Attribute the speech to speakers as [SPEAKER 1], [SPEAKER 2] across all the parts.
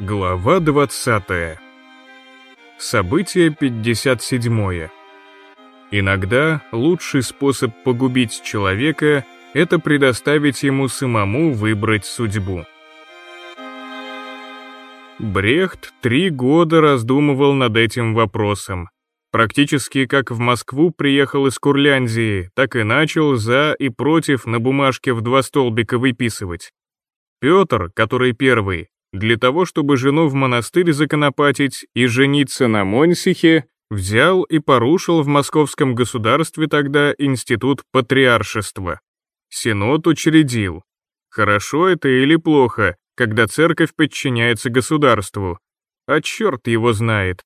[SPEAKER 1] Глава 20. Событие 57. Иногда лучший способ погубить человека — это предоставить ему самому выбрать судьбу. Брехт три года раздумывал над этим вопросом. Практически как в Москву приехал из Курляндии, так и начал за и против на бумажке в два столбика выписывать. Петр, который первый, для того, чтобы жену в монастырь законопатить и жениться на Монсихе, взял и порушил в московском государстве тогда институт патриаршества. Синод учредил. Хорошо это или плохо, когда церковь подчиняется государству? А черт его знает.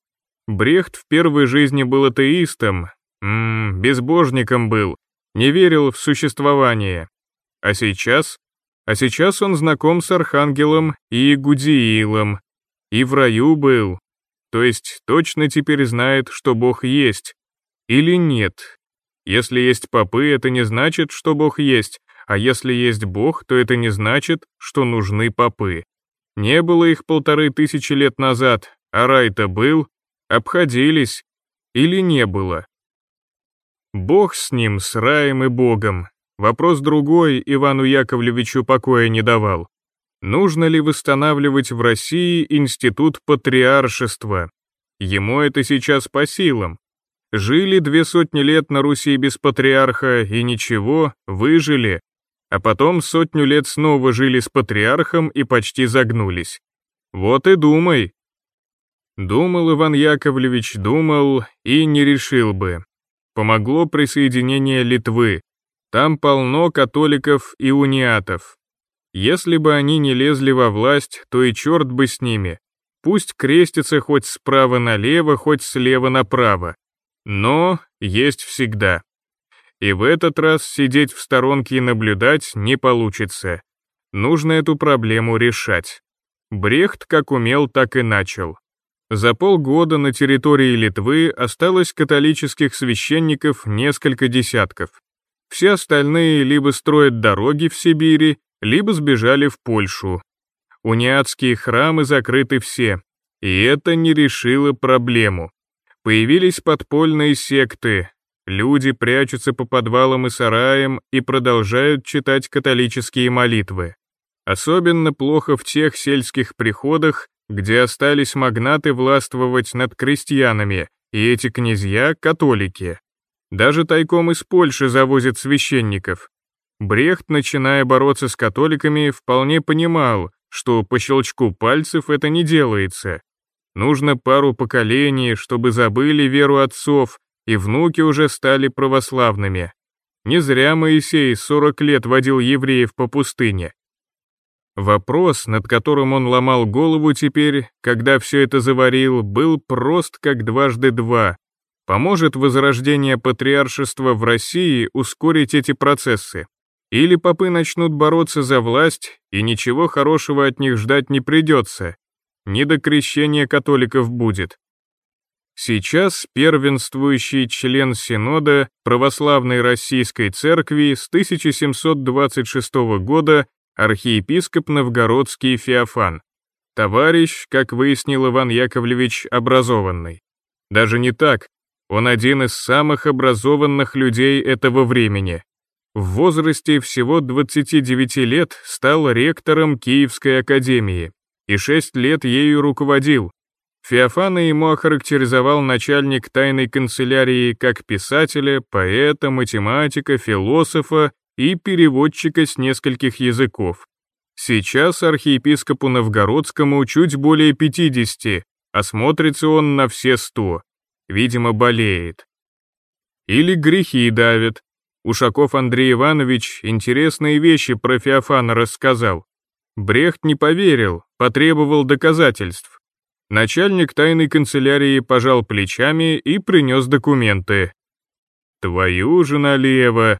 [SPEAKER 1] Брехт в первой жизни был атеистом, м -м, безбожником был, не верил в существование. А сейчас а сейчас он знаком с Архангелом и Гудиилом, и в раю был, то есть точно теперь знает, что Бог есть. Или нет. Если есть попы, это не значит, что Бог есть, а если есть Бог, то это не значит, что нужны попы. Не было их полторы тысячи лет назад, а рай-то был, обходились, или не было. Бог с ним, с раем и Богом, Вопрос другой Ивану Яковлевичу покоя не давал. Нужно ли восстанавливать в России институт патриаршества? Ему это сейчас по силам. Жили две сотни лет на Руси без патриарха и ничего, выжили, а потом сотню лет снова жили с патриархом и почти загнулись. Вот и думай. Думал Иван Яковлевич, думал и не решил бы. Помогло присоединение Литвы. Там полно католиков и униатов. Если бы они не лезли во власть, то и черт бы с ними. Пусть крестится хоть справа налево, хоть слева направо. Но есть всегда. И в этот раз сидеть в сторонке и наблюдать не получится. Нужно эту проблему решать. Брехт как умел, так и начал. За полгода на территории Литвы осталось католических священников несколько десятков. Все остальные либо строят дороги в Сибири, либо сбежали в Польшу. Униатские храмы закрыты все, и это не решило проблему. Появились подпольные секты, люди прячутся по подвалам и сараям и продолжают читать католические молитвы. Особенно плохо в тех сельских приходах, где остались магнаты властвовать над крестьянами, и эти князья — католики. Даже тайком из Польши завозят священников. Брехт, начиная бороться с католиками, вполне понимал, что по щелчку пальцев это не делается. Нужно пару поколений, чтобы забыли веру отцов, и внуки уже стали православными. Не зря Моисей 40 лет водил евреев по пустыне. Вопрос, над которым он ломал голову теперь, когда все это заварил, был прост как дважды два, Поможет возрождение патриаршества в России ускорить эти процессы. Или попы начнут бороться за власть, и ничего хорошего от них ждать не придется. Не до крещения католиков будет. Сейчас первенствующий член Синода Православной Российской Церкви с 1726 года архиепископ Новгородский Феофан. Товарищ, как выяснил Иван Яковлевич, образованный. Даже не так, он один из самых образованных людей этого времени. В возрасте всего 29 лет стал ректором Киевской академии и 6 лет ею руководил. Феофана ему охарактеризовал начальник тайной канцелярии как писателя, поэта, математика, философа и переводчика с нескольких языков. Сейчас архиепископу Новгородскому чуть более 50, а смотрится он на все 100 видимо, болеет. Или грехи давят. Ушаков Андрей Иванович интересные вещи про Феофана рассказал. Брехт не поверил, потребовал доказательств. Начальник тайной канцелярии пожал плечами и принес документы. «Твою же налево!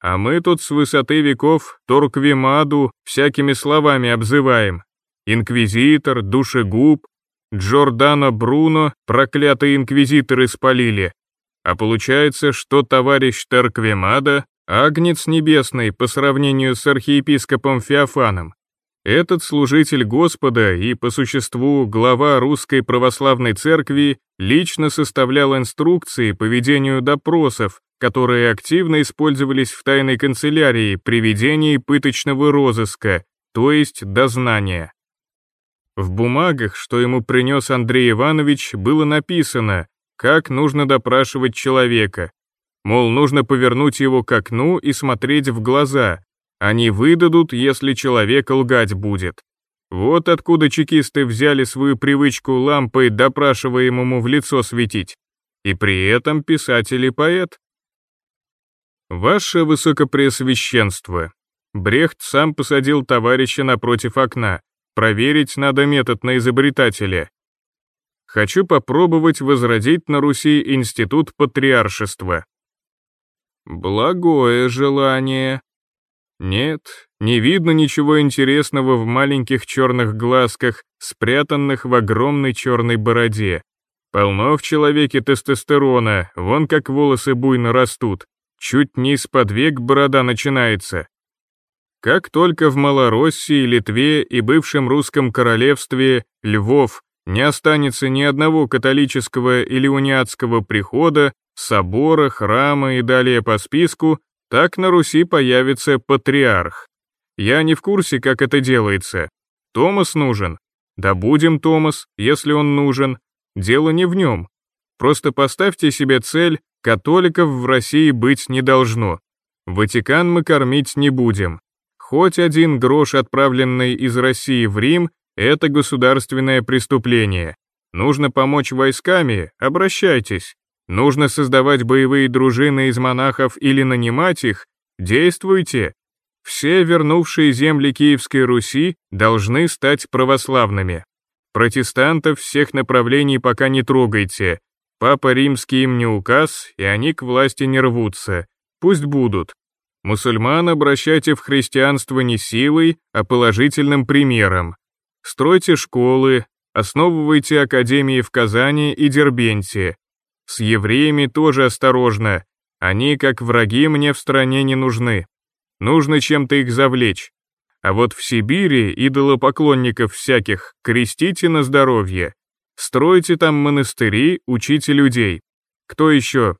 [SPEAKER 1] А мы тут с высоты веков Торквемаду всякими словами обзываем. Инквизитор, душегуб, Джордано Бруно проклятые инквизиторы спалили. А получается, что товарищ Терквемада — агнец небесный по сравнению с архиепископом Феофаном. Этот служитель Господа и, по существу, глава Русской Православной Церкви лично составлял инструкции по ведению допросов, которые активно использовались в тайной канцелярии при ведении пыточного розыска, то есть дознания. В бумагах, что ему принес Андрей Иванович, было написано, как нужно допрашивать человека. Мол, нужно повернуть его к окну и смотреть в глаза, они выдадут, если человек лгать будет. Вот откуда чекисты взяли свою привычку лампой допрашиваемому в лицо светить. И при этом писатель и поэт. Ваше Высокопреосвященство, Брехт сам посадил товарища напротив окна. Проверить надо метод на изобретателя. Хочу попробовать возродить на Руси институт патриаршества. Благое желание, нет, не видно ничего интересного в маленьких черных глазках, спрятанных в огромной черной бороде. Полно в человеке тестостерона, вон как волосы буйно растут. Чуть не из-под век борода начинается. Как только в Малороссии, Литве и бывшем русском королевстве Львов не останется ни одного католического или униатского прихода, собора, храма и далее по списку, так на Руси появится патриарх. Я не в курсе, как это делается. Томас нужен. Да будем Томас, если он нужен. Дело не в нем. Просто поставьте себе цель, католиков в России быть не должно. Ватикан мы кормить не будем. Хоть один грош, отправленный из России в Рим, это государственное преступление. Нужно помочь войсками, обращайтесь. Нужно создавать боевые дружины из монахов или нанимать их? Действуйте. Все вернувшие земли Киевской Руси должны стать православными. Протестантов всех направлений пока не трогайте. Папа Римский им не указ, и они к власти не рвутся. Пусть будут. Мусульман обращайте в христианство не силой, а положительным примером. Стройте школы, основывайте академии в Казани и Дербенте, с евреями тоже осторожно. Они, как враги, мне в стране не нужны. Нужно чем-то их завлечь. А вот в Сибири идолопоклонников всяких крестите на здоровье. Стройте там монастыри, учите людей. Кто еще?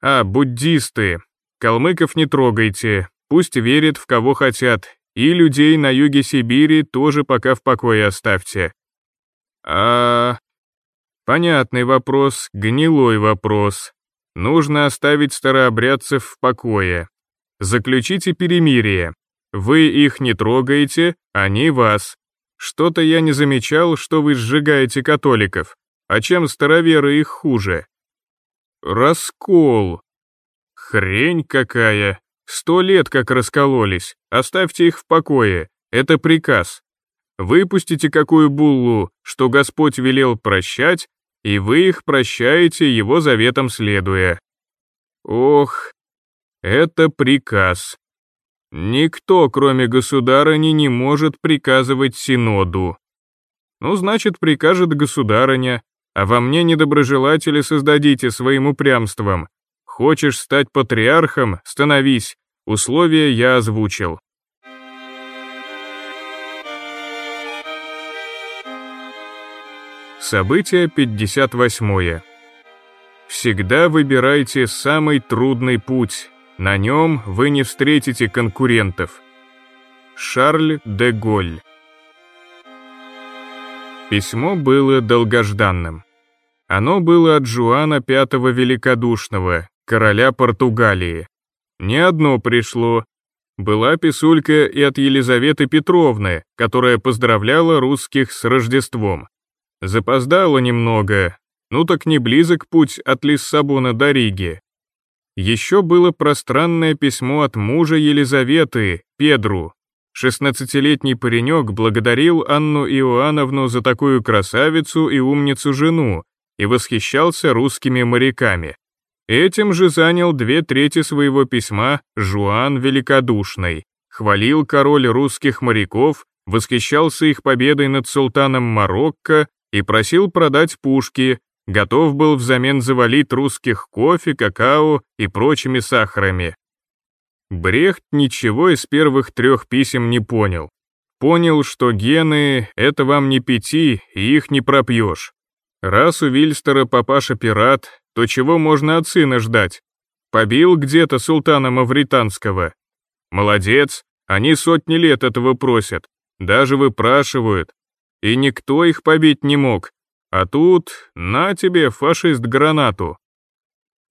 [SPEAKER 1] А, буддисты. Калмыков не трогайте, пусть верят в кого хотят. И людей на юге Сибири тоже пока в покое оставьте. А Понятный вопрос, гнилой вопрос. Нужно оставить старообрядцев в покое. Заключите перемирие. Вы их не трогаете, они вас. Что-то я не замечал, что вы сжигаете католиков. А чем староверы их хуже? Раскол. Хрень какая. Сто лет как раскололись. Оставьте их в покое. Это приказ. Выпустите какую буллу, что Господь велел прощать, и вы их прощаете его заветом следуя. Ох, это приказ. Никто, кроме государыни, не может приказывать синоду. Ну, значит, прикажет государыня, а во мне недоброжелатели создадите своим упрямством. Хочешь стать патриархом, становись, условия я озвучил. Событие 58. Всегда выбирайте самый трудный путь. На нем вы не встретите конкурентов. Шарль де Голь. Письмо было долгожданным. Оно было от Жуана V Великодушного, короля Португалии. Не одно пришло. Была писулька и от Елизаветы Петровны, которая поздравляла русских с Рождеством. Запоздало немного, ну так не близок путь от Лиссабона до Риги. Еще было пространное письмо от мужа Елизаветы, Педру. Шестнадцатилетний паренек благодарил Анну Иоанновну за такую красавицу и умницу жену и восхищался русскими моряками. Этим же занял две трети своего письма Жуан Великодушный, хвалил король русских моряков, восхищался их победой над султаном Марокко и просил продать пушки, готов был взамен завалить русских кофе, какао и прочими сахарами. Брехт ничего из первых трех писем не понял. Понял, что гены — это вам не пяти, и их не пропьешь. Раз у Вильстера папаша пират, то чего можно от сына ждать? Побил где-то султана Мавританского. Молодец, они сотни лет этого просят, даже выпрашивают. И никто их побить не мог. А тут, на тебе, фашист, гранату.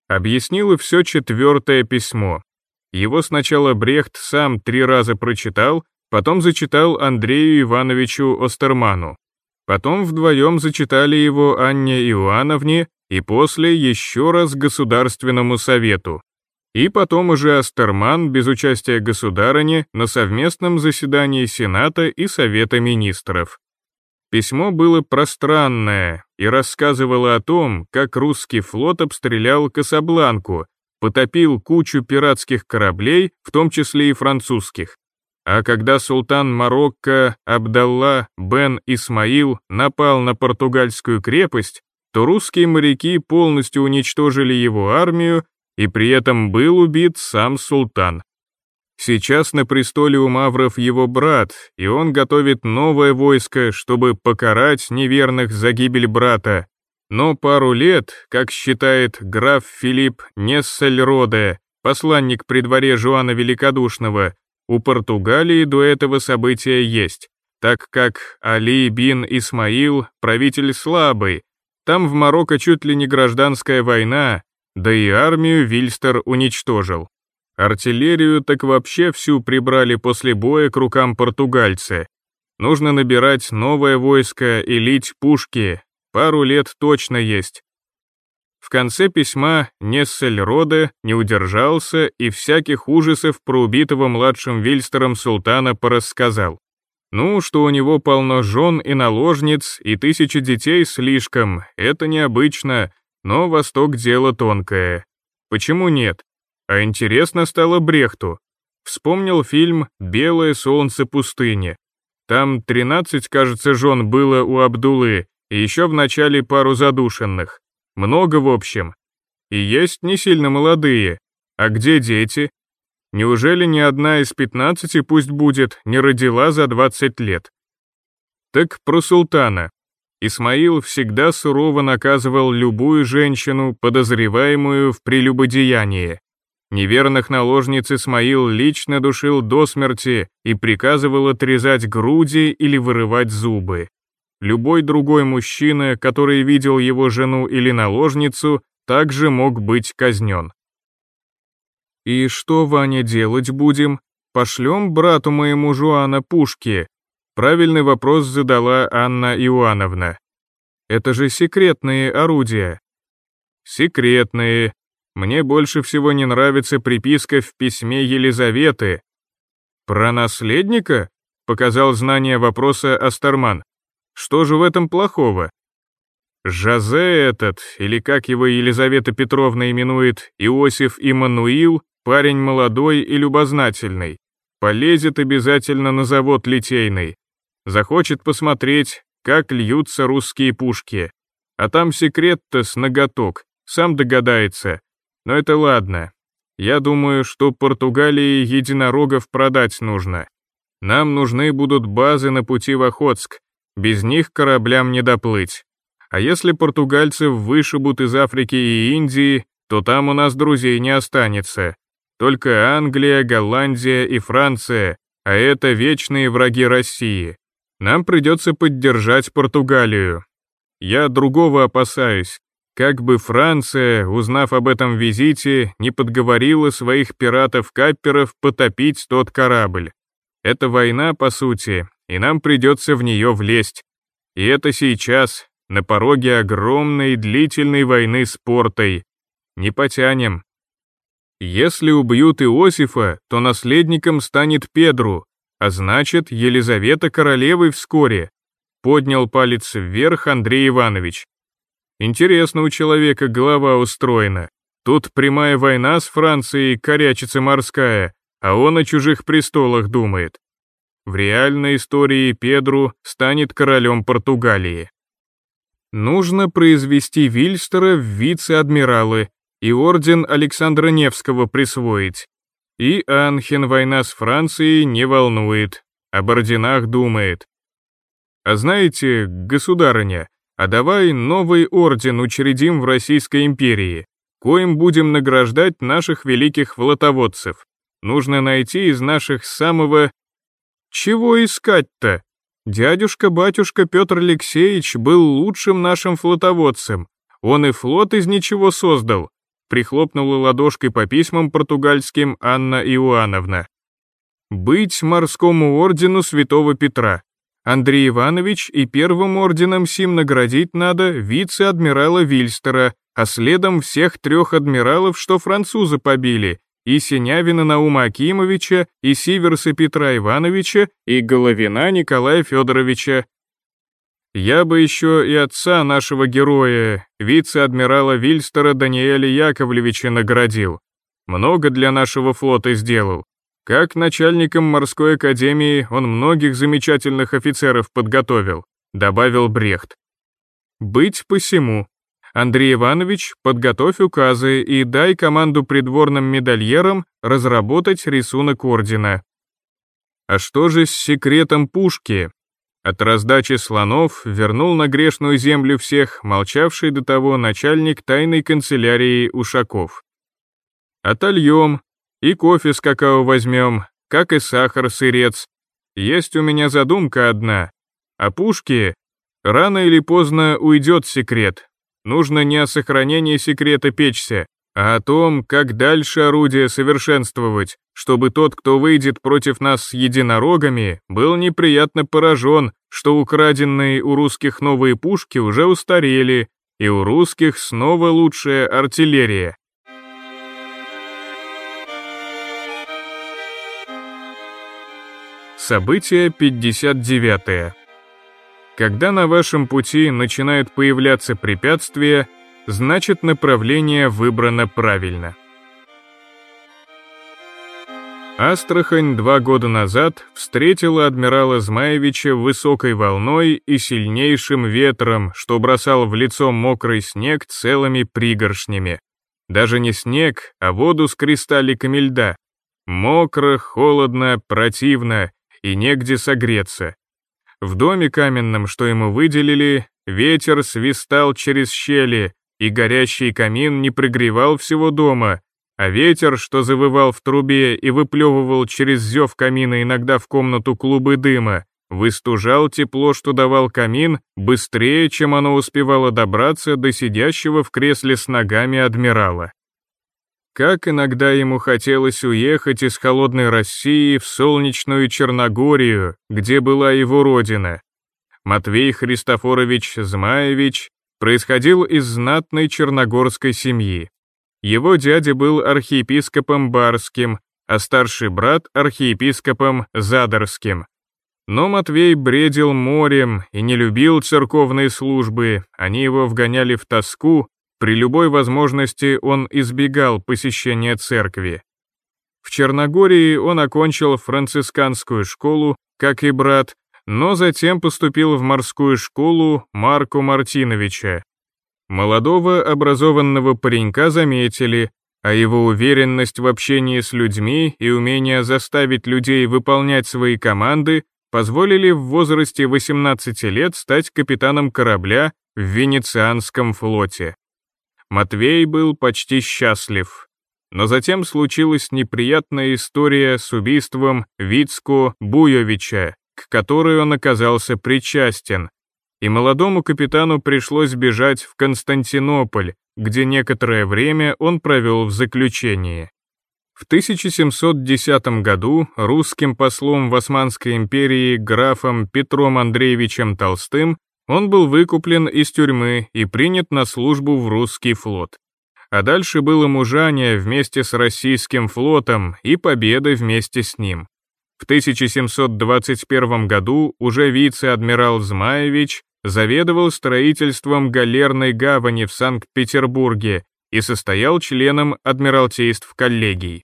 [SPEAKER 1] Объяснило все четвертое письмо. Его сначала Брехт сам три раза прочитал, потом зачитал Андрею Ивановичу Остерману. Потом вдвоем зачитали его Анне Иоанновне и после еще раз Государственному совету. И потом уже Остерман без участия государыни на совместном заседании Сената и Совета министров. Письмо было пространное и рассказывало о том, как русский флот обстрелял Касабланку, потопил кучу пиратских кораблей, в том числе и французских. А когда султан Марокко Абдалла бен Исмаил напал на португальскую крепость, то русские моряки полностью уничтожили его армию, и при этом был убит сам султан. Сейчас на престоле у Мавров его брат, и он готовит новое войско, чтобы покарать неверных за гибель брата. Но пару лет, как считает граф Филипп Нессельроде, посланник при дворе Жуана Великодушного, у Португалии до этого события есть, так как Али бин Исмаил правитель слабый, там в Марокко чуть ли не гражданская война, да и армию Вильстер уничтожил. Артиллерию так вообще всю прибрали после боя к рукам португальцы. Нужно набирать новое войско и лить пушки, пару лет точно есть. В конце письма Нессель Роде не удержался и всяких ужасов про убитого младшим Вильстером султана порассказал. Ну, что у него полно жен и наложниц, и тысячи детей слишком, это необычно, но Восток дело тонкое. Почему нет? А интересно стало Брехту. Вспомнил фильм «Белое солнце пустыни». Там 13, кажется, жен было у Абдулы, и еще в начале пару задушенных. Много в общем. И есть не сильно молодые. А где дети? Неужели ни одна из 15, пусть будет, не родила за 20 лет? Так про султана. Исмаил всегда сурово наказывал любую женщину, подозреваемую в прелюбодеянии. Неверных наложниц Исмаил лично душил до смерти и приказывал отрезать груди или вырывать зубы. Любой другой мужчина, который видел его жену или наложницу, также мог быть казнен. «И что, Ваня, делать будем? Пошлем брату моему Жуана пушки?» Правильный вопрос задала Анна Иоанновна. «Это же секретные орудия». «Секретные», мне больше всего не нравится приписка в письме Елизаветы. Про наследника? Показал знание вопроса Астерман. Что же в этом плохого? Жозе этот, или как его Елизавета Петровна именует, Иосиф Иммануил, парень молодой и любознательный. Полезет обязательно на завод литейный. Захочет посмотреть, как льются русские пушки. А там секрет-то с ноготок, сам догадается. Но это ладно. Я думаю, что Португалии единорогов продать нужно. Нам нужны будут базы на пути в Охотск. Без них кораблям не доплыть. А если португальцев вышибут из Африки и Индии, то там у нас друзей не останется. Только Англия, Голландия и Франция, а это вечные враги России. Нам придется поддержать Португалию. Я другого опасаюсь. Как бы Франция, узнав об этом визите, не подговорила своих пиратов-капперов потопить тот корабль. Это война, по сути, и нам придется в нее влезть. И это сейчас, на пороге огромной длительной войны с портой. Не потянем. Если убьют Иосифа, то наследником станет Педру, а значит, Елизавета королевой вскоре. Поднял палец вверх Андрей Иванович. Интересно у человека голова устроена. Тут прямая война с Францией, корячица морская, а он о чужих престолах думает. В реальной истории Педру станет королем Португалии. Нужно произвести Вильстера в вице-адмиралы и орден Александра Невского присвоить. И Анхен война с Францией не волнует. об орденах думает. А знаете, государыня, а давай новый орден учредим в Российской империи, коим будем награждать наших великих флотоводцев. Нужно найти из наших самого... Чего искать-то? Дядюшка-батюшка Петр Алексеевич был лучшим нашим флотоводцем. Он и флот из ничего создал. Прихлопнула ладошкой по письмам португальским Анна Иоанновна. Быть морскому ордену святого Петра. Андрей Иванович и первым орденом сим наградить надо вице-адмирала Вильстера, а следом всех трех адмиралов, что французы побили, и Синявина Наума Акимовича, и Сиверса Петра Ивановича, и Головина Николая Федоровича. Я бы еще и отца нашего героя, вице-адмирала Вильстера Даниэля Яковлевича наградил. Много для нашего флота сделал. Как начальником морской академии он многих замечательных офицеров подготовил, добавил Брехт. Быть посему. Андрей Иванович, подготовь указы и дай команду придворным медальерам разработать рисунок ордена. А что же с секретом пушки? От раздачи слонов вернул на грешную землю всех молчавший до того начальник тайной канцелярии Ушаков. Отольем, и кофе с какао возьмем, как и сахар, сырец. Есть у меня задумка одна. О пушке рано или поздно уйдет секрет. Нужно не о сохранении секрета печься, а о том, как дальше орудие совершенствовать, чтобы тот, кто выйдет против нас с единорогами, был неприятно поражен, что украденные у русских новые пушки уже устарели, и у русских снова лучшая артиллерия. Событие 59. Когда на вашем пути начинают появляться препятствия, значит направление выбрано правильно. Астрахань два года назад встретила адмирала Змаевича высокой волной и сильнейшим ветром, что бросал в лицо мокрый снег целыми пригоршнями. Даже не снег, а воду с кристалликами льда. Мокро, холодно, противно, и негде согреться. В доме каменном, что ему выделили, ветер свистал через щели, и горящий камин не пригревал всего дома, а ветер, что завывал в трубе и выплевывал через зев камина иногда в комнату клубы дыма, выстужал тепло, что давал камин, быстрее, чем оно успевало добраться до сидящего в кресле с ногами адмирала. Как иногда ему хотелось уехать из холодной России в солнечную Черногорию, где была его родина. Матвей Христофорович Змаевич происходил из знатной черногорской семьи. Его дядя был архиепископом Барским, а старший брат архиепископом Задарским. Но Матвей бредил морем и не любил церковные службы, они его вгоняли в тоску, при любой возможности он избегал посещения церкви. В Черногории он окончил францисканскую школу, как и брат, но затем поступил в морскую школу Марку Мартиновича. Молодого образованного паренька заметили, а его уверенность в общении с людьми и умение заставить людей выполнять свои команды позволили в возрасте 18 лет стать капитаном корабля в Венецианском флоте. Матвей был почти счастлив. Но затем случилась неприятная история с убийством Вицко Буйовича, к которой он оказался причастен, и молодому капитану пришлось бежать в Константинополь, где некоторое время он провел в заключении. В 1710 году русским послом в Османской империи графом Петром Андреевичем Толстым он был выкуплен из тюрьмы и принят на службу в русский флот. А дальше было мужание вместе с российским флотом и победа вместе с ним. В 1721 году уже вице-адмирал Змаевич заведовал строительством галерной гавани в Санкт-Петербурге и состоял членом адмиралтейств коллегий.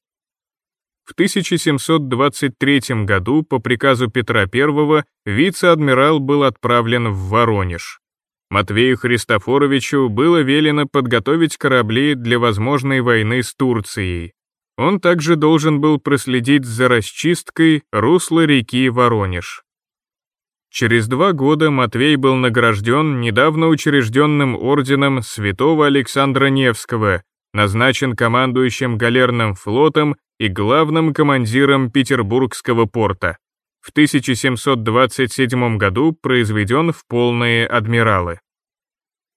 [SPEAKER 1] В 1723 году по приказу Петра I вице-адмирал был отправлен в Воронеж. Матвею Христофоровичу было велено подготовить корабли для возможной войны с Турцией. Он также должен был проследить за расчисткой русла реки Воронеж. Через два года Матвей был награжден недавно учрежденным орденом святого Александра Невского, назначен командующим галерным флотом и главным командиром Петербургского порта. В 1727 году произведен в полные адмиралы.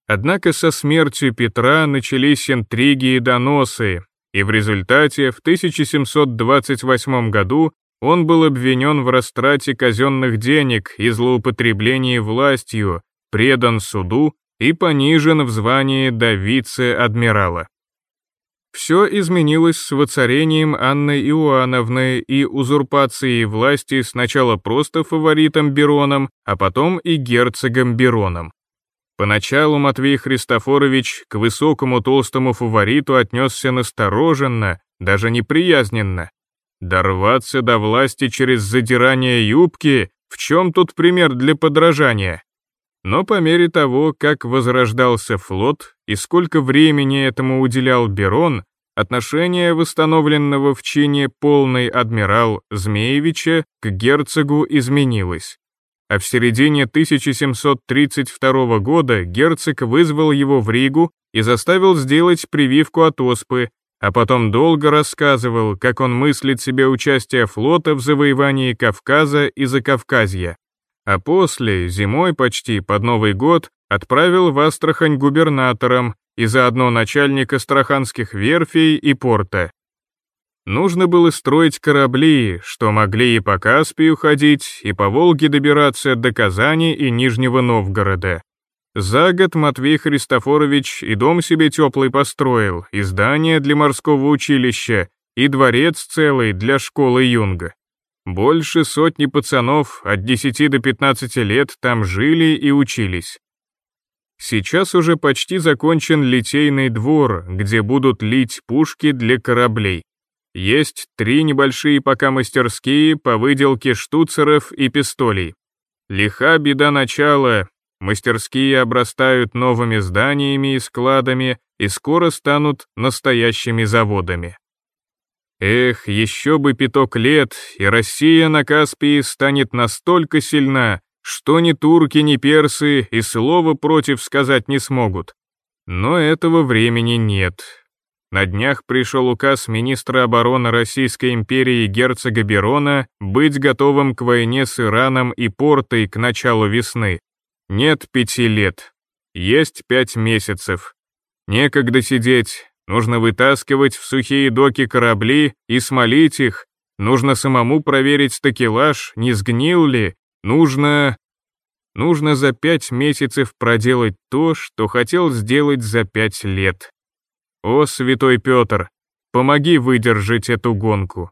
[SPEAKER 1] Однако со смертью Петра начались интриги и доносы, и в результате в 1728 году он был обвинен в растрате казенных денег и злоупотреблении властью, предан суду и понижен в звании до вице-адмирала. Все изменилось с воцарением Анны Иоанновны и узурпацией власти сначала просто фаворитом Бероном, а потом и герцогом Бероном. Поначалу Матвей Христофорович к высокому толстому фавориту отнесся настороженно, даже неприязненно. Дорваться до власти через задирание юбки, в чем тут пример для подражания? Но по мере того, как возрождался флот и сколько времени этому уделял Берон, отношение восстановленного в чине полный адмирал Змеевича к герцогу изменилось. А в середине 1732 года герцог вызвал его в Ригу и заставил сделать прививку от оспы, а потом долго рассказывал, как он мыслит себе участие флота в завоевании Кавказа и Закавказья а после, зимой почти под Новый год, отправил в Астрахань губернатором и заодно начальник астраханских верфей и порта. Нужно было строить корабли, что могли и по Каспию ходить, и по Волге добираться до Казани и Нижнего Новгорода. За год Матвей Христофорович и дом себе теплый построил, и здание для морского училища, и дворец целый для школы юнга. Больше сотни пацанов от 10 до 15 лет там жили и учились. Сейчас уже почти закончен литейный двор, где будут лить пушки для кораблей. Есть три небольшие пока мастерские по выделке штуцеров и пистолей. Лиха беда начала, мастерские обрастают новыми зданиями и складами и скоро станут настоящими заводами. Эх, еще бы пяток лет, и Россия на Каспии станет настолько сильна, что ни турки, ни персы и слова против сказать не смогут. Но этого времени нет. На днях пришел указ министра обороны Российской империи герцога Берона быть готовым к войне с Ираном и Портой к началу весны. Нет пяти лет. Есть пять месяцев. Некогда сидеть, Нужно вытаскивать в сухие доки корабли и смолить их. Нужно самому проверить такелаж, не сгнил ли. Нужно... Нужно за пять месяцев проделать то, что хотел сделать за пять лет. О, святой Петр, помоги выдержать эту гонку.